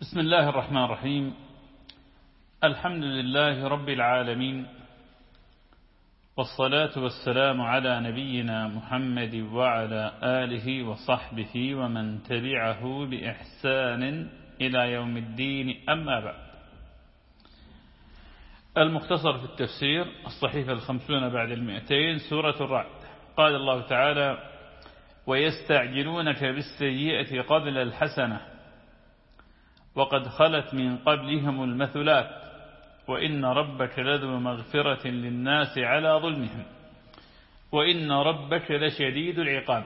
بسم الله الرحمن الرحيم. الحمد لله رب العالمين والصلاة والسلام على نبينا محمد وعلى آله وصحبه ومن تبعه بإحسان إلى يوم الدين. أما بعد المختصر في التفسير الصحيفة الخمسون بعد المئتين سورة الرعد. قال الله تعالى ويستعجلونك بالسيئة قبل الحسنة وقد خلت من قبلهم المثلات وإن ربك لذو مغفرة للناس على ظلمهم. وإن ربك لشديد العقاب.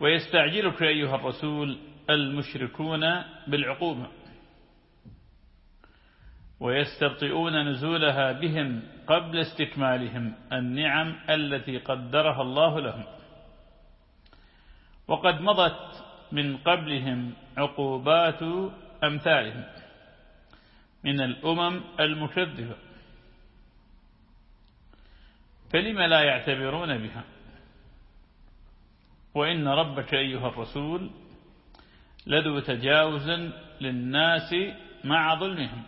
ويستعجلك أيها الرسول المشركون بالعقوبة. ويستبطئون نزولها بهم قبل استكمالهم النعم التي قدرها الله لهم. وقد مضت من قبلهم عقوبات أمثالهم من الأمم المكذبة فلم لا يعتبرون بها؟ وإن ربك أيها الرسول لذو تجاوز للناس مع ظلمهم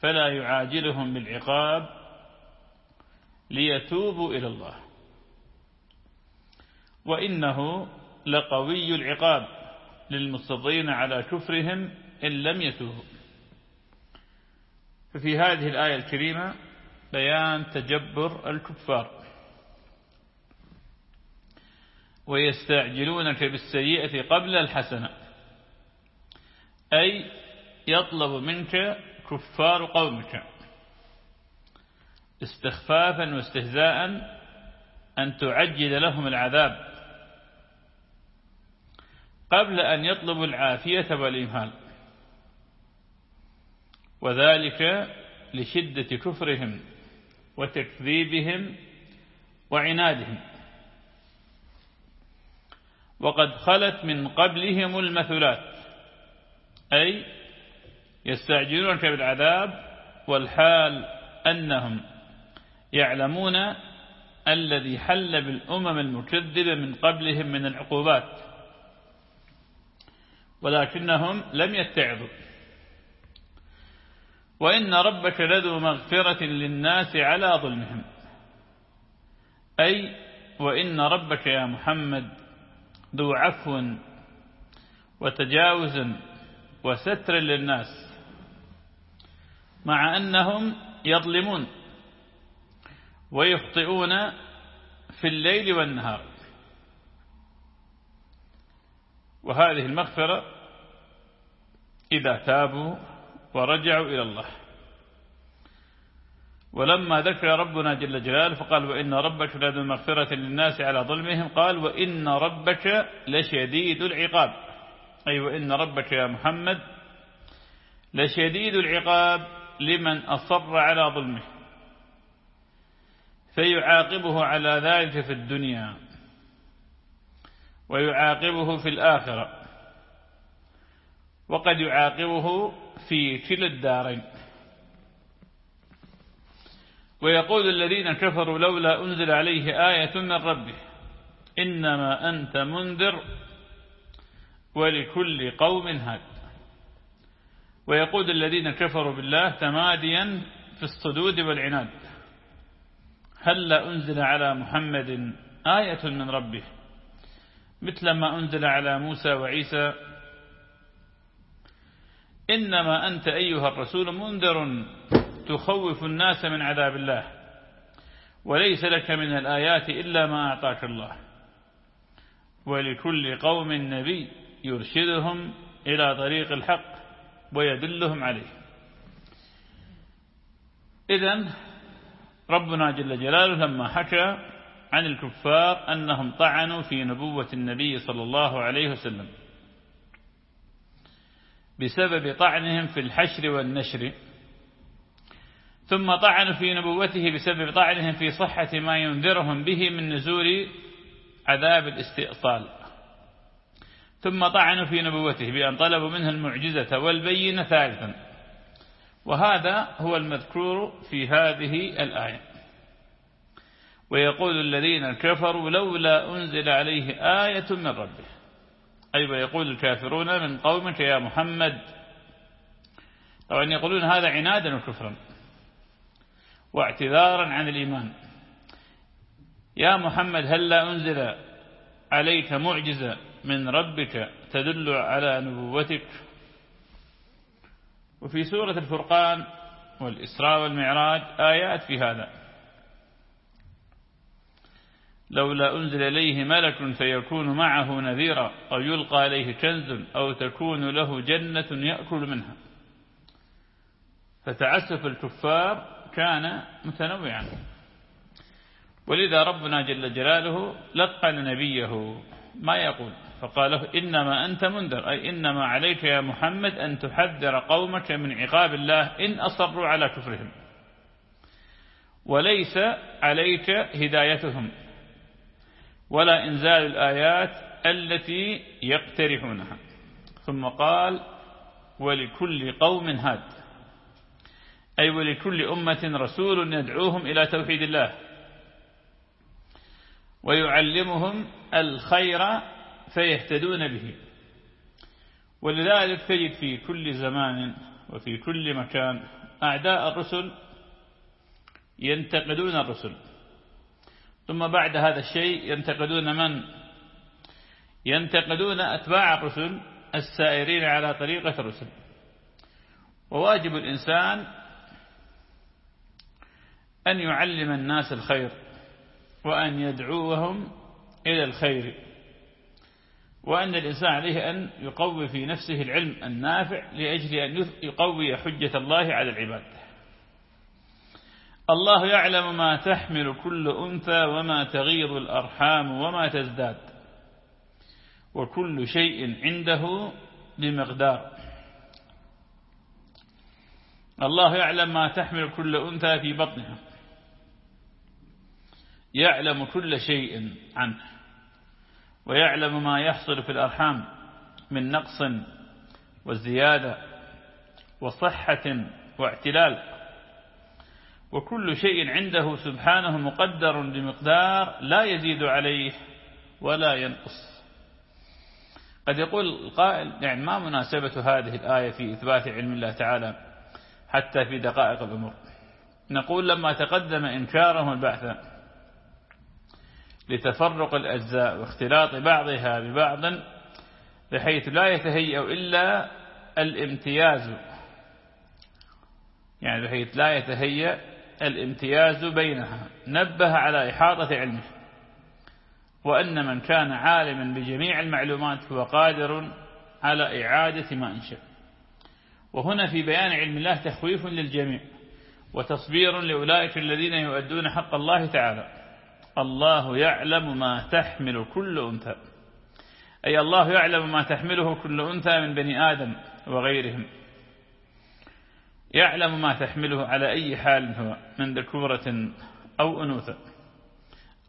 فلا يعاجلهم بالعقاب ليتوبوا إلى الله. وإنه لقوي العقاب للمستضين على كفرهم إن لم يتوبوا. ففي هذه الآية الكريمة بيان تجبر الكفار. ويستعجلونك بالسيئة قبل الحسنة. أي يطلب منك كفار قومك. استخفافا واستهزاء أن تعجل لهم العذاب. قبل أن يطلبوا العافية والإمهال وذلك لشدة كفرهم وتكذيبهم وعنادهم. وقد خلت من قبلهم المثلات أي يستعجلونك بالعذاب والحال أنهم يعلمون الذي حل بالأمم المكذبة من قبلهم من العقوبات. ولكنهم لم يتعظوا. وإن ربك لذو مغفرة للناس على ظلمهم. أي وإن ربك يا محمد ذو عفو وتجاوز وستر للناس مع أنهم يظلمون ويخطئون في الليل والنهار. وهذه المغفرة إذا تابوا ورجعوا إلى الله. ولما ذكر ربنا جل جلاله فقال وإن ربك لذو مغفرة للناس على ظلمهم قال وإن ربك لشديد العقاب. أي وإن ربك يا محمد لشديد العقاب لمن أصر على ظلمه فيعاقبه على ذلك في الدنيا. ويعاقبه في الآخرة. وقد يعاقبه في كلا الدارين. ويقول الذين كفروا لولا أنزل عليه آية من ربه إنما أنت منذر ولكل قوم هاد. ويقول الذين كفروا بالله تماديا في الصدود والعناد. هل أنزل على محمد آية من ربه؟ مثل ما أنزل على موسى وعيسى إنما أنت أيها الرسول منذر تخوف الناس من عذاب الله وليس لك من الآيات إلا ما أعطاك الله ولكل قوم نبي يرشدهم إلى طريق الحق ويدلهم عليه. إذن ربنا جل جلاله لما حكى عن الكفار أنهم طعنوا في نبوة النبي صلى الله عليه وسلم بسبب طعنهم في الحشر والنشر. ثم طعنوا في نبوته بسبب طعنهم في صحة ما ينذرهم به من نزول عذاب الاستئصال. ثم طعنوا في نبوته بأن طلبوا منه المعجزة والبينة ثالثا. وهذا هو المذكور في هذه الآية. ويقول الذين كفروا لولا أنزل عليه آية من ربه. أي ويقول الكافرون من قومك يا محمد. طبعا يقولون هذا عنادا وكفرا واعتذارا عن الإيمان. يا محمد هل لا أنزل عليك معجزة من ربك تدل على نبوتك؟ وفي سورة الفرقان والإسراء والمعراج آيات في هذا. لولا أنزل إليه ملك فيكون معه نذيرا أو يلقى عليه كنز أو تكون له جنة يأكل منها. فتعسف الكفار كان متنوعا. ولذا ربنا جل جلاله لقن نبيه ما يقول فقال له إنما أنت منذر أي إنما عليك يا محمد أن تحذر قومك من عقاب الله إن أصروا على كفرهم. وليس عليك هدايتهم. ولا إنزال الآيات التي يقترحونها. ثم قال ولكل قوم هاد. أي ولكل أمة رسول يدعوهم إلى توحيد الله. ويعلمهم الخير فيهتدون به. ولذلك تجد في كل زمان وفي كل مكان أعداء الرسل ينتقدون الرسل. ثم بعد هذا الشيء ينتقدون من؟ ينتقدون أتباع الرسل السائرين على طريقة الرسل. وواجب الإنسان أن يعلم الناس الخير وأن يدعوهم إلى الخير وأن الإنسان عليه أن يقوي في نفسه العلم النافع لأجل أن يقوي حجة الله على العباد. الله يعلم ما تحمل كل أنثى وما تغيض الأرحام وما تزداد. وكل شيء عنده بمقدار. الله يعلم ما تحمل كل أنثى في بطنها. يعلم كل شيء عنه. ويعلم ما يحصل في الأرحام من نقص وزيادة وصحة واعتلال. وكل شيء عنده سبحانه مقدر بمقدار لا يزيد عليه ولا ينقص. قد يقول القائل يعني ما مناسبة هذه الآية في إثبات علم الله تعالى حتى في دقائق الأمور. نقول لما تقدم إنكارهم البعث لتفرق الأجزاء واختلاط بعضها ببعض بحيث لا يتهيأ إلا الامتياز يعني بحيث لا يتهيأ الامتياز بينها نبه على إحاطة علمه. وأن من كان عالما بجميع المعلومات هو قادر على إعادة ما أنشأ. وهنا في بيان علم الله تخويف للجميع وتصبير لأولئك الذين يؤدون حق الله تعالى. الله يعلم ما تحمل كل أنثى. أي الله يعلم ما تحمله كل أنثى من بني آدم وغيرهم. يعلم ما تحمله على أي حال هو من ذكورة أو أنوثة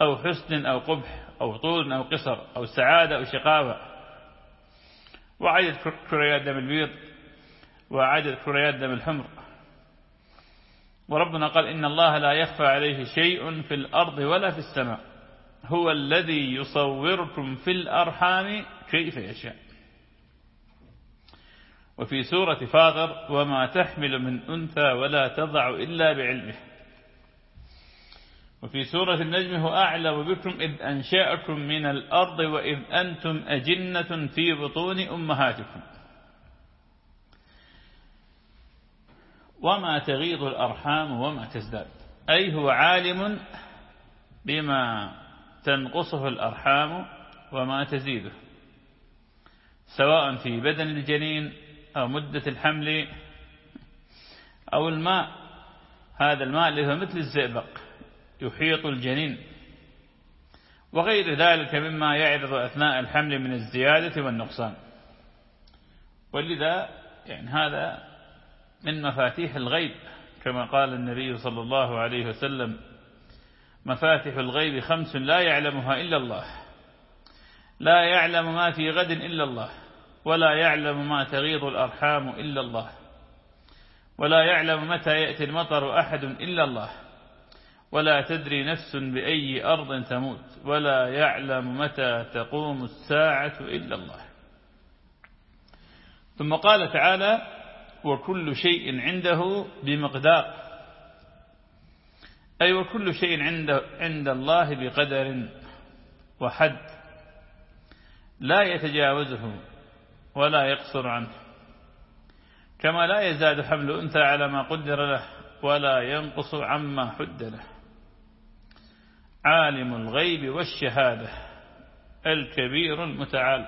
أو حسن أو قبح أو طول أو قصر أو سعادة أو شقاوة. وعدد كريات دم البيض وعدد كريات دم الحمر. وربنا قال إن الله لا يخفى عليه شيء في الأرض ولا في السماء. هو الذي يصوركم في الأرحام كيف يشاء. وفي سورة فاطر وما تحمل من أنثى ولا تضع إلا بعلمه. وفي سورة النجم هو أعلم بكم إذ أنشأكم من الأرض وإذ أنتم أجنة في بطون أمهاتكم. وما تغيض الأرحام وما تزداد. أي هو عالم بما تنقصه الأرحام وما تزيده. سواء في بدن الجنين أو مدة الحمل أو الماء. هذا الماء اللي هو مثل الزئبق يحيط الجنين. وغير ذلك مما يعرض أثناء الحمل من الزيادة والنقصان. ولذا يعني هذا من مفاتيح الغيب كما قال النبي صلى الله عليه وسلم مفاتيح الغيب خمس لا يعلمها إلا الله لا يعلم ما في غد إلا الله. ولا يعلم ما تغيض الأرحام إلا الله. ولا يعلم متى يأتي المطر أحد إلا الله. ولا تدري نفس بأي أرض تموت. ولا يعلم متى تقوم الساعة إلا الله. ثم قال تعالى وكل شيء عنده بمقدار. أي وكل شيء عند, عند الله بقدر وحد. لا يتجاوزه ولا يقصر عنه. كما لا يزاد حمل أنثى على ما قدر له ولا ينقص عما حد له. عالم الغيب والشهادة الكبير المتعال.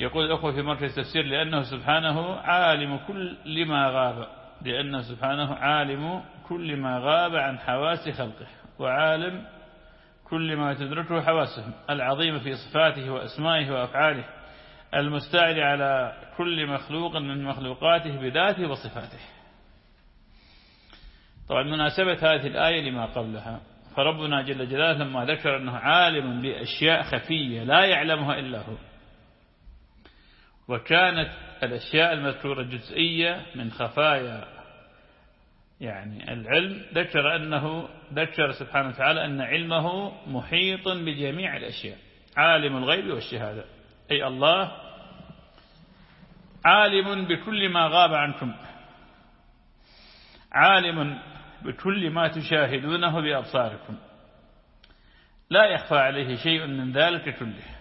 يقول الأخوة في مركز التفسير لأنه سبحانه عالم كل ما غاب. لأنه سبحانه عالم كل ما غاب عن حواس خلقه وعالم كل ما تدركه حواسهم العظيمة في صفاته وأسمائه وأفعاله المستعلي على كل مخلوق من مخلوقاته بذاته وصفاته. طبعا مناسبة هذه الآية لما قبلها. فربنا جل جلاله لما ذكر أنه عالم بأشياء خفية لا يعلمها إلا هو. وكانت الأشياء المذكورة جزئية من خفايا يعني العلم ذكر أنه ذكر سبحانه وتعالى أن علمه محيط بجميع الأشياء عالم الغيب والشهادة. أي الله عالم بكل ما غاب عنكم عالم بكل ما تشاهدونه بأبصاركم. لا يخفى عليه شيء من ذلك كله.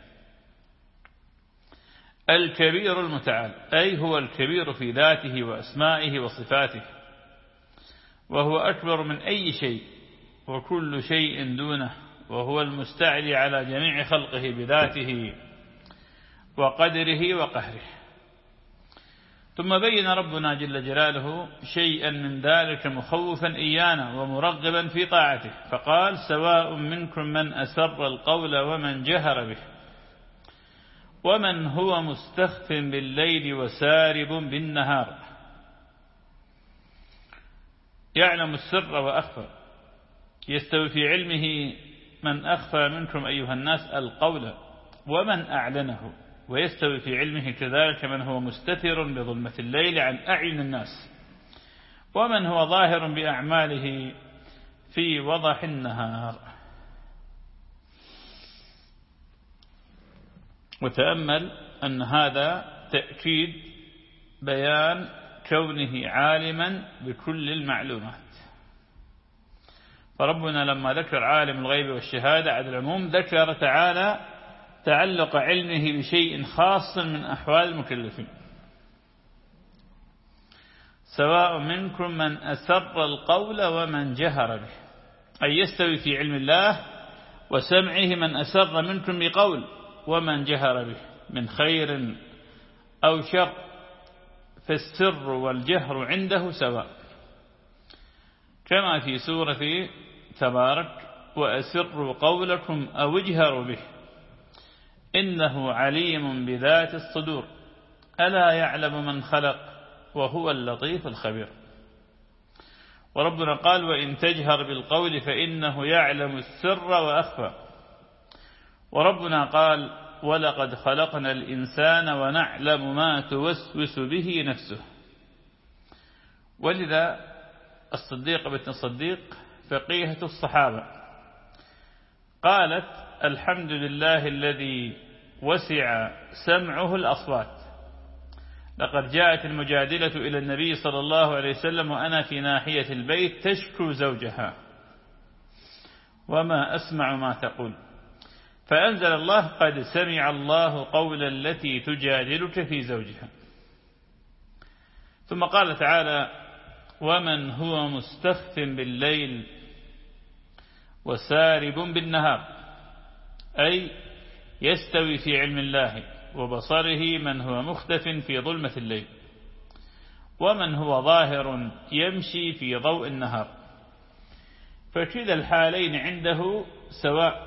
الكبير المتعال أي هو الكبير في ذاته وأسمائه وصفاته. وهو أكبر من أي شيء وكل شيء دونه وهو المستعلي على جميع خلقه بذاته وقدره وقهره. ثم بين ربنا جل جلاله شيئا من ذلك مخوفا إيانا ومرغبا في طاعته فقال سواء منكم من أسر القول ومن جهر به ومن هو مستخف بالليل وسارب بالنهار. يعلم السر وأخفى. يستوي في علمه من أخفى منكم أيها الناس القول ومن أعلنه. ويستوي في علمه كذلك من هو مستتر بظلمة الليل عن أعين الناس. ومن هو ظاهر بأعماله في وضح النهار. وتأمل أن هذا تأكيد بيان كونه عالما بكل المعلومات. فربنا لما ذكر عالم الغيب والشهادة على العموم ذكر تعالى تعلق علمه بشيء خاص من أحوال المكلفين. سواء منكم من أسر القول ومن جهر به أي يستوي في علم الله وسمعه من أسر منكم بقول ومن جهر به من خير أو شر. فالسر والجهر عنده سواء. كما في سورة تبارك وأسروا قولكم أو اجهروا به. إنه عليم بذات الصدور. ألا يعلم من خلق وهو اللطيف الخبير. وربنا قال وإن تجهر بالقول فإنه يعلم السر وأخفى. وربنا قال ولقد خلقنا الإنسان ونعلم ما توسوس به نفسه. ولذا الصديق بنت الصديق فقيهة الصحابة قالت الحمد لله الذي وسع سمعه الأصوات. لقد جاءت المجادلة إلى النبي صلى الله عليه وسلم وأنا في ناحية البيت تشكو زوجها. وما أسمع ما تقول. فأنزل الله قد سمع الله قول التي تجادلك في زوجها. ثم قال تعالى ومن هو مستخف بالليل وسارب بالنهار أي يستوي في علم الله وبصره من هو مختف في ظلمة الليل ومن هو ظاهر يمشي في ضوء النهار. فكذا الحالين عنده سواء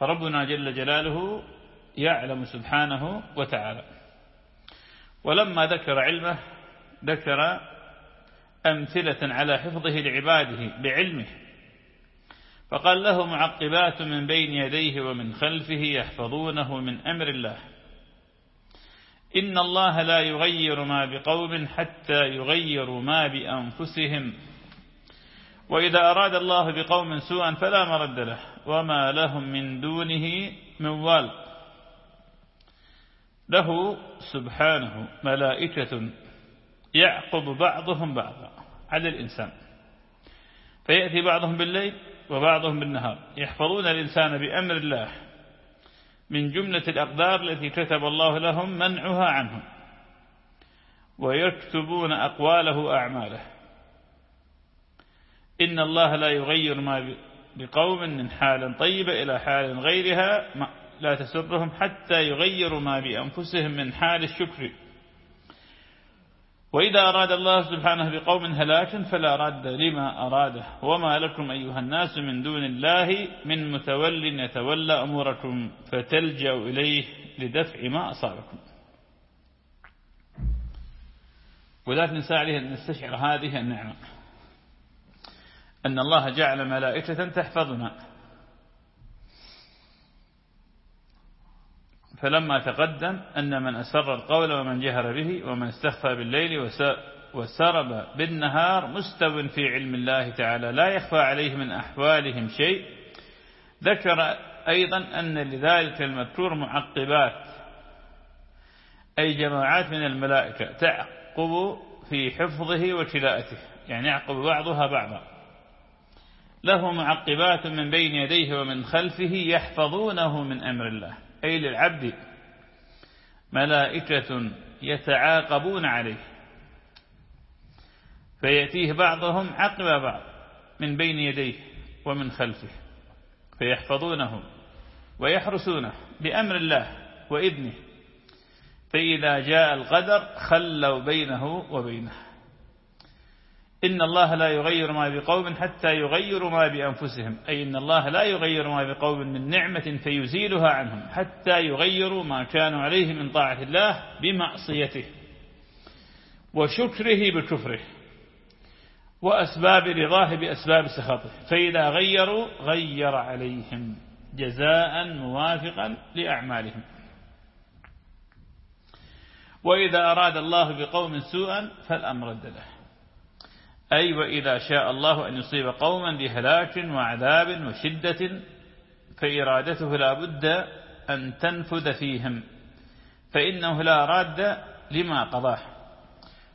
فربنا جل جلاله يعلم سبحانه وتعالى. ولما ذكر علمه ذكر أمثلة على حفظه لعباده بعلمه. فقال له معقبات من بين يديه ومن خلفه يحفظونه من أمر الله. إن الله لا يغير ما بقوم حتى يغيروا ما بأنفسهم وإذا أراد الله بقوم سوءا فلا مرد له وما لهم من دونه من وال. له سبحانه ملائكة يعقب بعضهم بعضا على الإنسان. فيأتي بعضهم بالليل وبعضهم بالنهار. يحفظون الإنسان بأمر الله من جملة الأقدار التي كتب الله لهم منعها عنهم ويكتبون أقواله وأعماله. إن الله لا يغير ما بقوم من حال طيبة إلى حال غيرها لا تسرهم حتى يغيروا ما بأنفسهم من حال الشكر. وإذا أراد الله سبحانه بقوم هلاكا فلا راد لما أراده. وما لكم أيها الناس من دون الله من متول يتولى أموركم فتلجأوا إليه لدفع ما أصابكم. ولا ننسى عليه أن نستشعر هذه النعمة أن الله جعل ملائكة تحفظنا. فلما تقدم أن من أسر القول ومن جهر به ومن استخفى بالليل وسرب بالنهار مستو في علم الله تعالى لا يخفى عليه من أحوالهم شيء. ذكر أيضا أن لذلك المذكور معقبات. أي جماعات من الملائكة تعقب في حفظه وتلاءته يعني يعقب بعضها بعضا. له معقبات من بين يديه ومن خلفه يحفظونه من أمر الله. أي للعبد ملائكة يتعاقبون عليه. فيأتيه بعضهم عقب بعض من بين يديه ومن خلفه. فيحفظونه ويحرسونه بأمر الله وإذنه. فإذا جاء القدر خلوا بينه وبينه. إن الله لا يغير ما بقوم حتى يغيروا ما بأنفسهم. أي إن الله لا يغير ما بقوم من نعمة فيزيلها عنهم حتى يغيروا ما كانوا عليه من طاعة الله بمعصيته وشكره بكفره وأسباب رضاه بأسباب سخطه. فإذا غيروا غير عليهم جزاء موافقا لأعمالهم. وإذا أراد الله بقوم سوءا فالأمر له أي وإذا شاء الله أن يصيب قوما بهلاك وعذاب وشدة فإرادته لا بد أن تنفذ فيهم فإنه لا راد لما قضاه.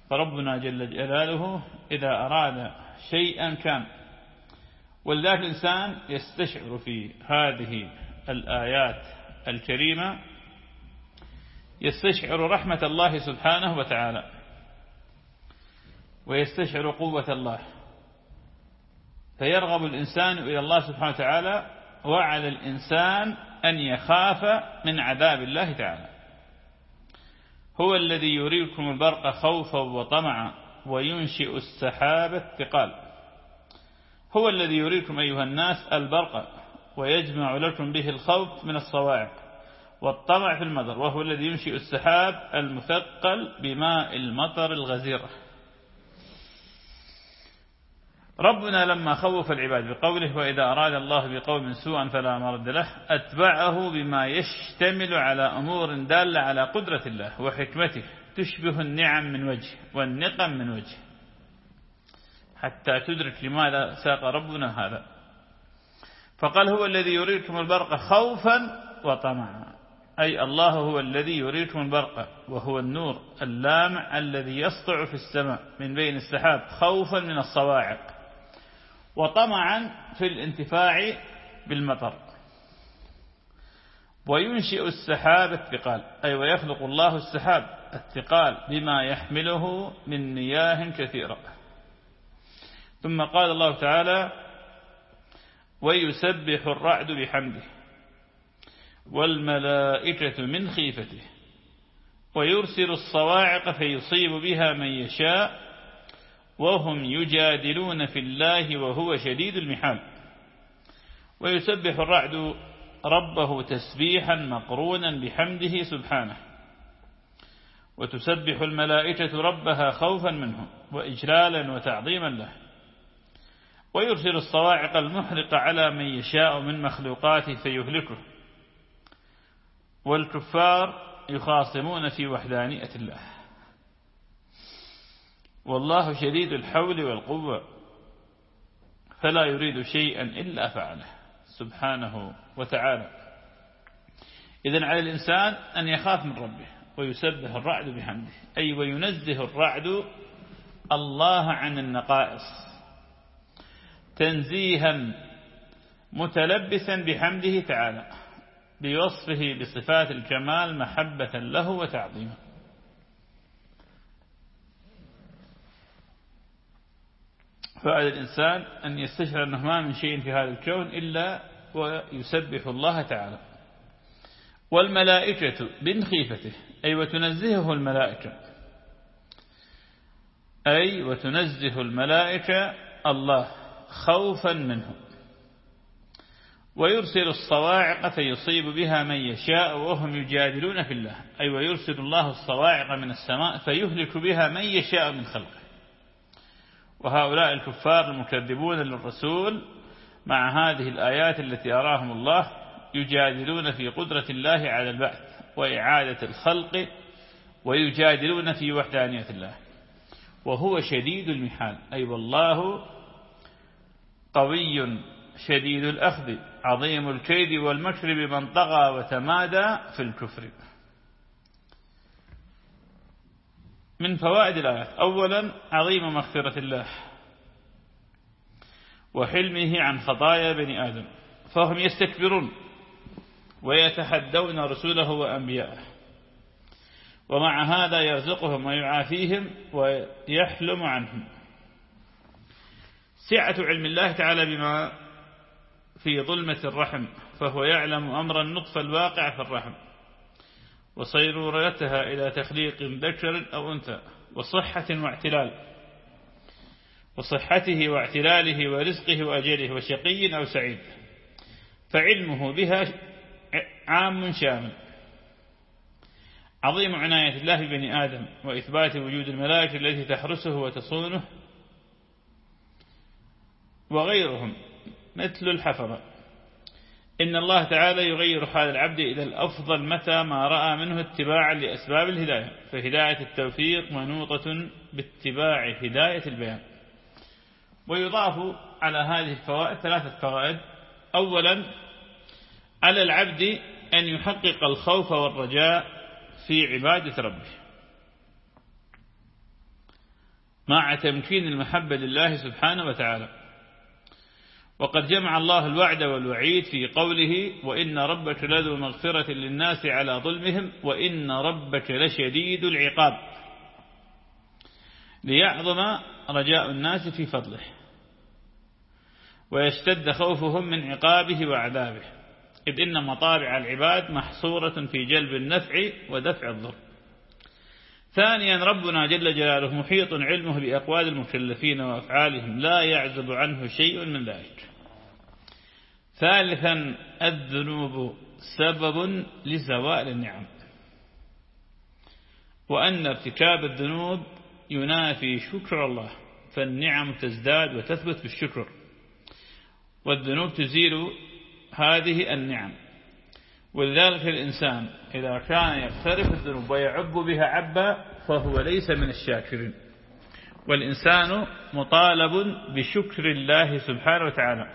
فربنا جل جلاله إذا أراد شيئا كان. ولذلك الإنسان يستشعر في هذه الآيات الكريمة يستشعر رحمة الله سبحانه وتعالى. ويستشعر قوة الله. فيرغب الإنسان إلى الله سبحانه وتعالى وعلى الإنسان أن يخاف من عذاب الله تعالى. هو الذي يريكم البرق خوفا وطمعا وينشئ السحاب الثقال. هو الذي يريكم أيها الناس البرق ويجمع لكم به الخوف من الصواعق والطمع في المطر وهو الذي ينشئ السحاب المثقل بماء المطر الغزيرة ربنا لما خوف العباد بقوله وإذا أراد الله بقوم سوءا فلا مرد له أتبعه بما يشتمل على أمور دالة على قدرة الله وحكمته. تشبه النعم من وجه والنقم من وجه. حتى تدرك لماذا ساق ربنا هذا. فقال هو الذي يريكم البرق خوفا وطمعا. أي الله هو الذي يريكم البرق وهو النور اللامع الذي يسطع في السماء من بين السحاب خوفا من الصواعق. وطمعا في الانتفاع بالمطر. وينشئ السحاب الثقال أي ويخلق الله السحاب الثقال بما يحمله من مياه كثيرة ثم قال الله تعالى ويسبح الرعد بحمده والملائكة من خيفته ويرسل الصواعق فيصيب بها من يشاء وهم يجادلون في الله وهو شديد المحال. ويسبح الرعد ربه تسبيحا مقرونا بحمده سبحانه. وتسبح الملائكة ربها خوفا منه وإجلالا وتعظيما له. ويرسل الصواعق المحرقة على من يشاء من مخلوقاته فيهلكه. والكفار يخاصمون في وحدانية الله. والله شديد الحول والقوة فلا يريد شيئا إلا فعله سبحانه وتعالى. إذن على الإنسان أن يخاف من ربه ويسبح الرعد بحمده أي وينزه الرعد الله عن النقائص. تنزيها متلبسا بحمده تعالى بوصفه بصفات الكمال محبة له وتعظيما فعلى الإنسان أن يستشعر أنه ما من شيء في هذا الكون إلا ويسبح الله تعالى. والملائكة من خيفته أي وتنزهه الملائكة. أي وتنزه الملائكة الله خوفا منه. ويرسل الصواعق فيصيب بها من يشاء وهم يجادلون في الله. أي ويرسل الله الصواعق من السماء فيهلك بها من يشاء من خلقه. وهؤلاء الكفار المكذبون للرسول مع هذه الآيات التي أراهم الله يجادلون في قدرة الله على البعث وإعادة الخلق ويجادلون في وحدانية الله. وهو شديد المحال أي والله قوي شديد الأخذ عظيم الكيد والمكر بمن طغى وتمادى في الكفر. من فوائد الآيات أولا عظيم مغفرة الله وحلمه عن خطايا بني آدم فهم يستكبرون ويتحدون رسوله وأنبياءه ومع هذا يرزقهم ويعافيهم ويحلم عنهم. سعة علم الله تعالى بما في ظلمة الرحم فهو يعلم أمر النطفة الواقع في الرحم. وصيرورتها إلى تخليق ذكر أو أنثى وصحة واعتلال. وصحته واعتلاله ورزقه وأجله وشقي أو سعيد. فعلمه بها عام شامل. عظيم عناية الله ببني آدم وإثبات وجود الملائكة التي تحرسه وتصونه وغيرهم مثل الحفظة إن الله تعالى يغير حال العبد إلى الأفضل متى ما رأى منه اتباعا لأسباب الهداية. فهداية التوفيق منوطة باتباع هداية البيان. ويضاف على هذه الفوائد ثلاثة فوائد. أولا على العبد أن يحقق الخوف والرجاء في عبادة ربه. مع تمكين المحبة لله سبحانه وتعالى. وقد جمع الله الوعد والوعيد في قوله وإن ربك لذو مغفرة للناس على ظلمهم وإن ربك لشديد العقاب. ليعظم رجاء الناس في فضله ويشتد خوفهم من عقابه وعذابه. إذ إن مطابع العباد محصورة في جلب النفع ودفع الضر. ثانيا ربنا جل جلاله محيط علمه بأقوال المكلفين وأفعالهم لا يعزب عنه شيء من ذلك. ثالثا الذنوب سبب لزوال النعم. وأن ارتكاب الذنوب ينافي شكر الله فالنعم تزداد وتثبت بالشكر. والذنوب تزيل هذه النعم. ولذلك الإنسان إذا كان يقترف الذنوب ويعب بها عبا فهو ليس من الشاكرين. والإنسان مطالب بشكر الله سبحانه وتعالى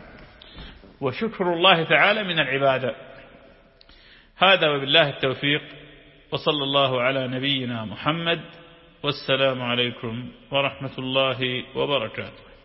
وشكر الله تعالى من العبادة هذا وبالله التوفيق وصلى الله على نبينا محمد والسلام عليكم ورحمة الله وبركاته.